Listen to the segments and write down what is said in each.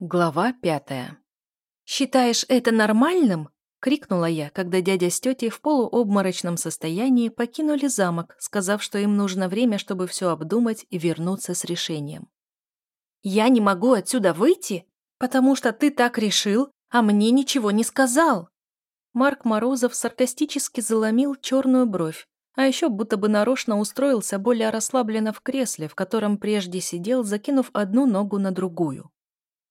Глава пятая. «Считаешь это нормальным?» — крикнула я, когда дядя с тетей в полуобморочном состоянии покинули замок, сказав, что им нужно время, чтобы все обдумать и вернуться с решением. «Я не могу отсюда выйти, потому что ты так решил, а мне ничего не сказал!» Марк Морозов саркастически заломил черную бровь, а еще будто бы нарочно устроился более расслабленно в кресле, в котором прежде сидел, закинув одну ногу на другую.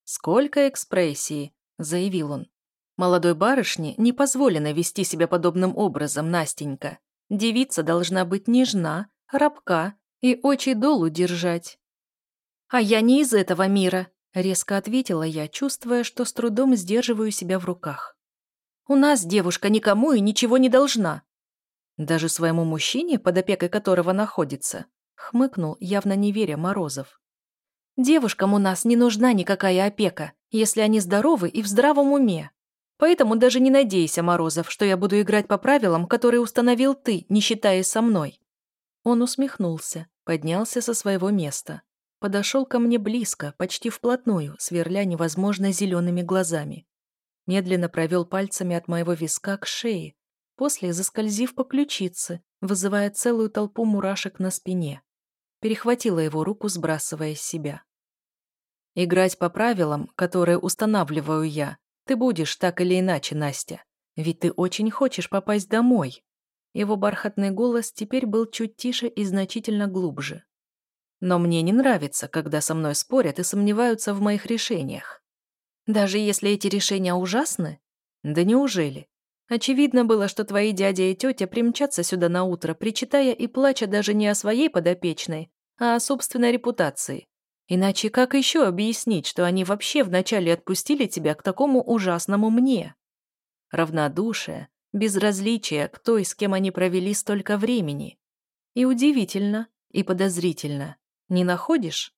«Сколько экспрессии!» — заявил он. «Молодой барышне не позволено вести себя подобным образом, Настенька. Девица должна быть нежна, рабка и очи долу держать». «А я не из этого мира», — резко ответила я, чувствуя, что с трудом сдерживаю себя в руках. «У нас девушка никому и ничего не должна». «Даже своему мужчине, под опекой которого находится?» — хмыкнул, явно не веря Морозов. Девушкам у нас не нужна никакая опека, если они здоровы и в здравом уме. Поэтому даже не надейся, Морозов, что я буду играть по правилам, которые установил ты, не считаясь со мной». Он усмехнулся, поднялся со своего места. Подошел ко мне близко, почти вплотную, сверля невозможно зелеными глазами. Медленно провел пальцами от моего виска к шее, после заскользив по ключице, вызывая целую толпу мурашек на спине. Перехватила его руку, сбрасывая с себя. Играть по правилам, которые устанавливаю я, ты будешь так или иначе, Настя. Ведь ты очень хочешь попасть домой. Его бархатный голос теперь был чуть тише и значительно глубже. Но мне не нравится, когда со мной спорят и сомневаются в моих решениях. Даже если эти решения ужасны? Да неужели? Очевидно было, что твои дядя и тетя примчатся сюда на утро, причитая и плача даже не о своей подопечной, а о собственной репутации. Иначе как еще объяснить, что они вообще вначале отпустили тебя к такому ужасному мне? Равнодушие, безразличие к той, с кем они провели столько времени. И удивительно, и подозрительно. Не находишь?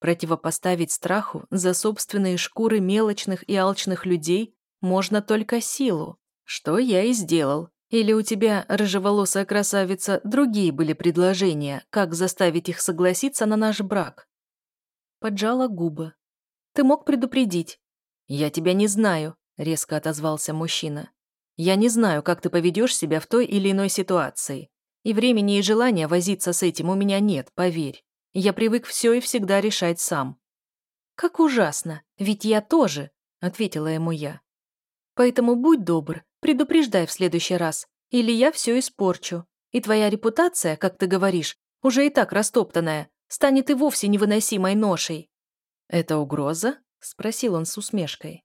Противопоставить страху за собственные шкуры мелочных и алчных людей можно только силу, что я и сделал. Или у тебя, рыжеволосая красавица, другие были предложения, как заставить их согласиться на наш брак? поджала губы. «Ты мог предупредить». «Я тебя не знаю», — резко отозвался мужчина. «Я не знаю, как ты поведешь себя в той или иной ситуации. И времени и желания возиться с этим у меня нет, поверь. Я привык все и всегда решать сам». «Как ужасно, ведь я тоже», — ответила ему я. «Поэтому будь добр, предупреждай в следующий раз, или я все испорчу. И твоя репутация, как ты говоришь, уже и так растоптанная, станет и вовсе невыносимой ношей. «Это угроза?» — спросил он с усмешкой.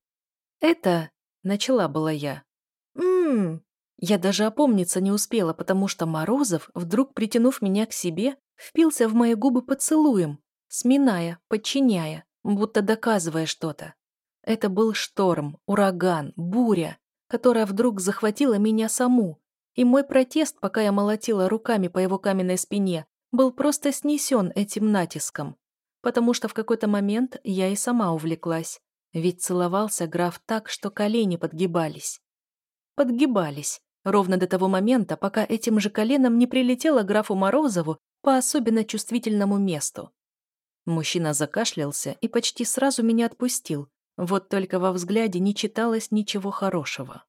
«Это...» — начала была я. «Ммм...» Я даже опомниться не успела, потому что Морозов, вдруг притянув меня к себе, впился в мои губы поцелуем, сминая, подчиняя, будто доказывая что-то. Это был шторм, ураган, буря, которая вдруг захватила меня саму, и мой протест, пока я молотила руками по его каменной спине, был просто снесен этим натиском, потому что в какой-то момент я и сама увлеклась, ведь целовался граф так, что колени подгибались. Подгибались, ровно до того момента, пока этим же коленом не прилетело графу Морозову по особенно чувствительному месту. Мужчина закашлялся и почти сразу меня отпустил, вот только во взгляде не читалось ничего хорошего.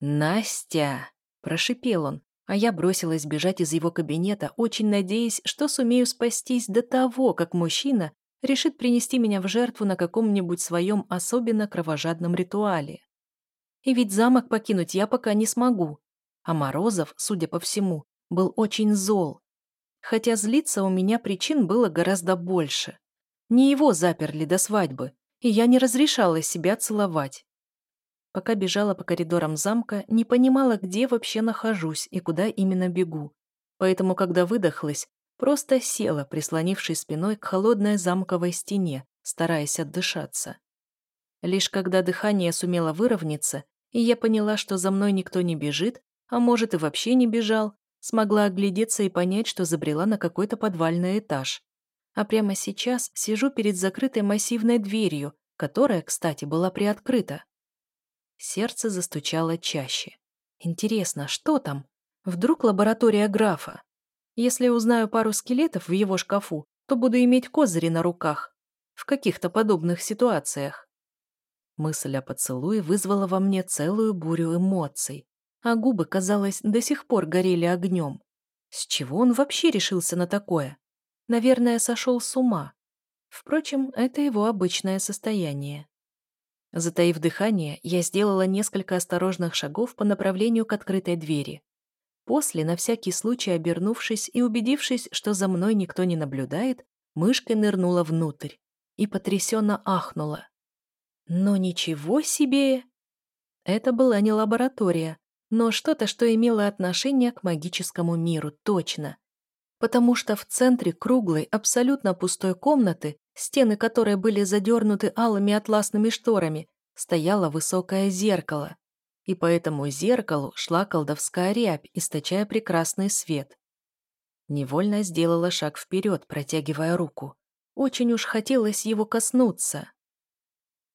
«Настя!» – прошипел он, а я бросилась бежать из его кабинета, очень надеясь, что сумею спастись до того, как мужчина решит принести меня в жертву на каком-нибудь своем особенно кровожадном ритуале. И ведь замок покинуть я пока не смогу. А Морозов, судя по всему, был очень зол. Хотя злиться у меня причин было гораздо больше. Не его заперли до свадьбы, и я не разрешала себя целовать. Пока бежала по коридорам замка, не понимала, где вообще нахожусь и куда именно бегу. Поэтому, когда выдохлась, просто села, прислонившись спиной к холодной замковой стене, стараясь отдышаться. Лишь когда дыхание сумело выровняться, и я поняла, что за мной никто не бежит, а может и вообще не бежал, смогла оглядеться и понять, что забрела на какой-то подвальный этаж. А прямо сейчас сижу перед закрытой массивной дверью, которая, кстати, была приоткрыта. Сердце застучало чаще. Интересно, что там? Вдруг лаборатория графа? Если узнаю пару скелетов в его шкафу, то буду иметь козыри на руках. В каких-то подобных ситуациях. Мысль о поцелуе вызвала во мне целую бурю эмоций, а губы, казалось, до сих пор горели огнем. С чего он вообще решился на такое? Наверное, сошел с ума. Впрочем, это его обычное состояние. Затаив дыхание, я сделала несколько осторожных шагов по направлению к открытой двери. После, на всякий случай обернувшись и убедившись, что за мной никто не наблюдает, мышкой нырнула внутрь и потрясенно ахнула. Но ничего себе! Это была не лаборатория, но что-то, что имело отношение к магическому миру, точно. Потому что в центре круглой, абсолютно пустой комнаты, стены которой были задернуты алыми атласными шторами, стояло высокое зеркало. И по этому зеркалу шла колдовская рябь, источая прекрасный свет. Невольно сделала шаг вперед, протягивая руку. Очень уж хотелось его коснуться.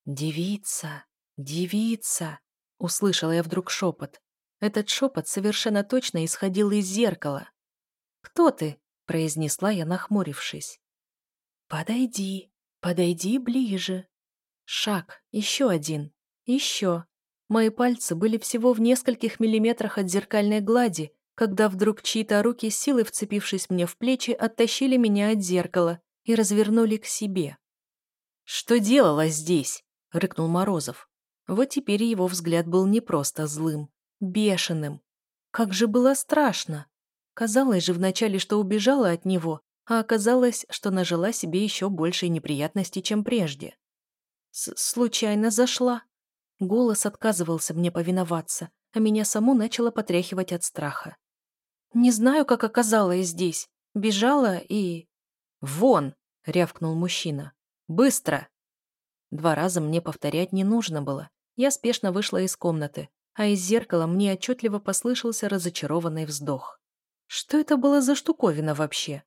«Девица, девица!» — услышала я вдруг шепот. Этот шепот совершенно точно исходил из зеркала. «Кто ты?» — произнесла я, нахмурившись. «Подойди, подойди ближе». Шаг, еще один, еще. Мои пальцы были всего в нескольких миллиметрах от зеркальной глади, когда вдруг чьи-то руки, силой вцепившись мне в плечи, оттащили меня от зеркала и развернули к себе. «Что делала здесь?» — рыкнул Морозов. Вот теперь его взгляд был не просто злым, бешеным. Как же было страшно! Казалось же вначале, что убежала от него, а оказалось, что нажила себе еще больше неприятностей, чем прежде. С «Случайно зашла». Голос отказывался мне повиноваться, а меня саму начало потряхивать от страха. «Не знаю, как оказалась здесь. Бежала и...» «Вон!» — рявкнул мужчина. «Быстро!» Два раза мне повторять не нужно было. Я спешно вышла из комнаты, а из зеркала мне отчетливо послышался разочарованный вздох. Что это было за штуковина вообще?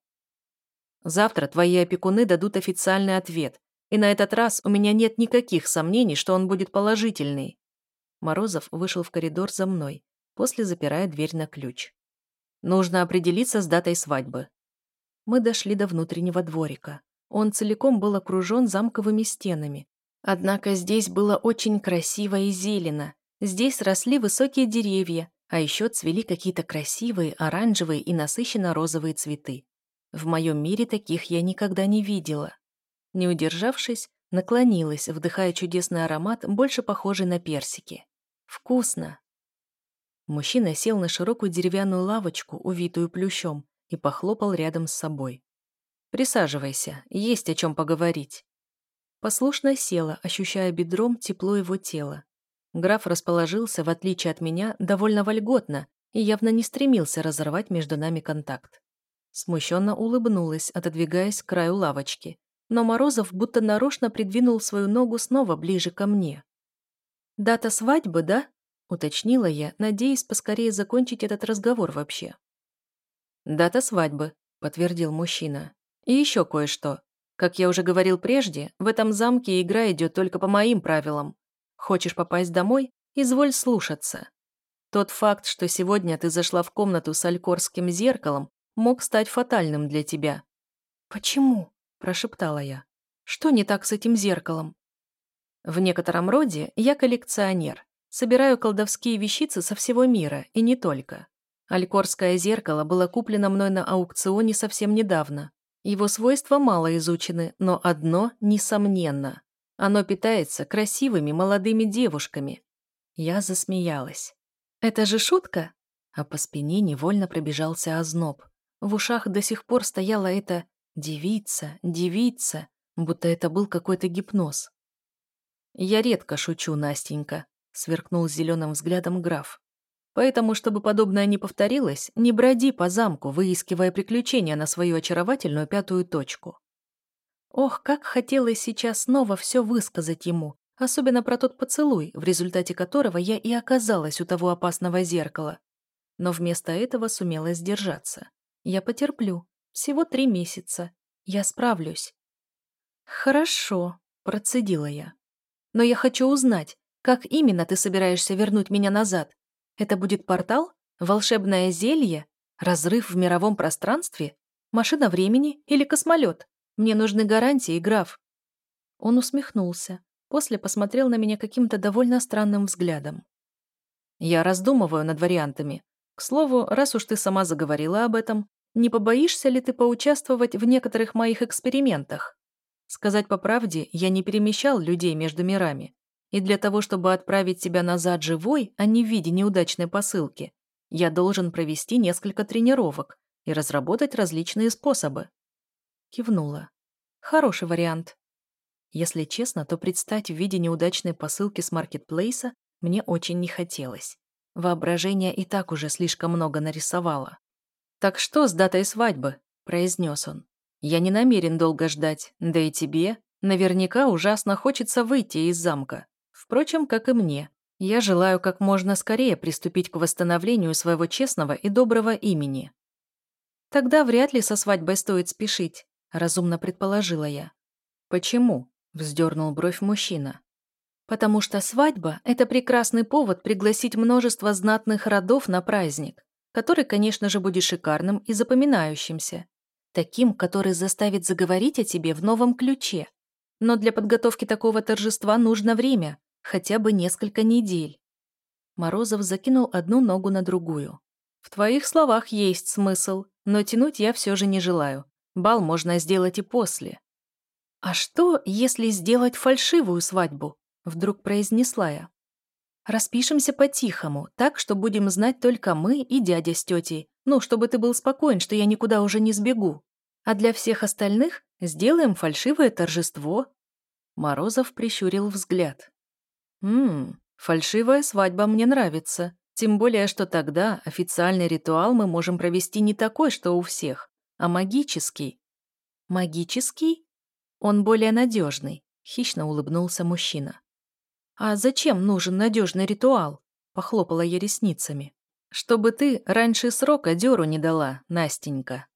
Завтра твои опекуны дадут официальный ответ, и на этот раз у меня нет никаких сомнений, что он будет положительный. Морозов вышел в коридор за мной, после запирая дверь на ключ. Нужно определиться с датой свадьбы. Мы дошли до внутреннего дворика. Он целиком был окружен замковыми стенами, Однако здесь было очень красиво и зелено. Здесь росли высокие деревья, а еще цвели какие-то красивые оранжевые и насыщенно розовые цветы. В моем мире таких я никогда не видела. Не удержавшись, наклонилась, вдыхая чудесный аромат, больше похожий на персики. Вкусно. Мужчина сел на широкую деревянную лавочку, увитую плющом, и похлопал рядом с собой. «Присаживайся, есть о чем поговорить». Послушно села, ощущая бедром тепло его тела. Граф расположился, в отличие от меня, довольно вольготно и явно не стремился разорвать между нами контакт. Смущенно улыбнулась, отодвигаясь к краю лавочки, но Морозов будто нарочно придвинул свою ногу снова ближе ко мне. «Дата свадьбы, да?» — уточнила я, надеясь поскорее закончить этот разговор вообще. «Дата свадьбы», — подтвердил мужчина. «И еще кое-что. Как я уже говорил прежде, в этом замке игра идет только по моим правилам. Хочешь попасть домой? Изволь слушаться. Тот факт, что сегодня ты зашла в комнату с алькорским зеркалом, мог стать фатальным для тебя. «Почему?» – прошептала я. «Что не так с этим зеркалом?» В некотором роде я коллекционер. Собираю колдовские вещицы со всего мира, и не только. Алькорское зеркало было куплено мной на аукционе совсем недавно. Его свойства мало изучены, но одно несомненно. Оно питается красивыми молодыми девушками. Я засмеялась. «Это же шутка?» А по спине невольно пробежался озноб. В ушах до сих пор стояла эта «девица, девица», будто это был какой-то гипноз. «Я редко шучу, Настенька», — сверкнул зеленым взглядом граф. Поэтому, чтобы подобное не повторилось, не броди по замку, выискивая приключения на свою очаровательную пятую точку. Ох, как хотелось сейчас снова все высказать ему, особенно про тот поцелуй, в результате которого я и оказалась у того опасного зеркала. Но вместо этого сумела сдержаться. Я потерплю. Всего три месяца. Я справлюсь. Хорошо, процедила я. Но я хочу узнать, как именно ты собираешься вернуть меня назад? Это будет портал? Волшебное зелье? Разрыв в мировом пространстве? Машина времени или космолет? Мне нужны гарантии, граф». Он усмехнулся, После посмотрел на меня каким-то довольно странным взглядом. Я раздумываю над вариантами. К слову, раз уж ты сама заговорила об этом, не побоишься ли ты поучаствовать в некоторых моих экспериментах? Сказать по правде, я не перемещал людей между мирами. И для того, чтобы отправить тебя назад живой, а не в виде неудачной посылки, я должен провести несколько тренировок и разработать различные способы. Кивнула. Хороший вариант. Если честно, то предстать в виде неудачной посылки с маркетплейса мне очень не хотелось. Воображение и так уже слишком много нарисовало. «Так что с датой свадьбы?» – произнес он. «Я не намерен долго ждать, да и тебе наверняка ужасно хочется выйти из замка. Впрочем, как и мне. Я желаю как можно скорее приступить к восстановлению своего честного и доброго имени». «Тогда вряд ли со свадьбой стоит спешить», – разумно предположила я. «Почему?» – вздернул бровь мужчина. Потому что свадьба – это прекрасный повод пригласить множество знатных родов на праздник, который, конечно же, будет шикарным и запоминающимся. Таким, который заставит заговорить о тебе в новом ключе. Но для подготовки такого торжества нужно время, хотя бы несколько недель. Морозов закинул одну ногу на другую. В твоих словах есть смысл, но тянуть я все же не желаю. Бал можно сделать и после. А что, если сделать фальшивую свадьбу? Вдруг произнесла я. Распишемся по-тихому, так, что будем знать только мы и дядя с тетей. Ну, чтобы ты был спокоен, что я никуда уже не сбегу. А для всех остальных сделаем фальшивое торжество. Морозов прищурил взгляд. Ммм, фальшивая свадьба мне нравится. Тем более, что тогда официальный ритуал мы можем провести не такой, что у всех, а магический. Магический? Он более надежный, хищно улыбнулся мужчина. «А зачем нужен надежный ритуал?» – похлопала я ресницами. «Чтобы ты раньше срока дёру не дала, Настенька».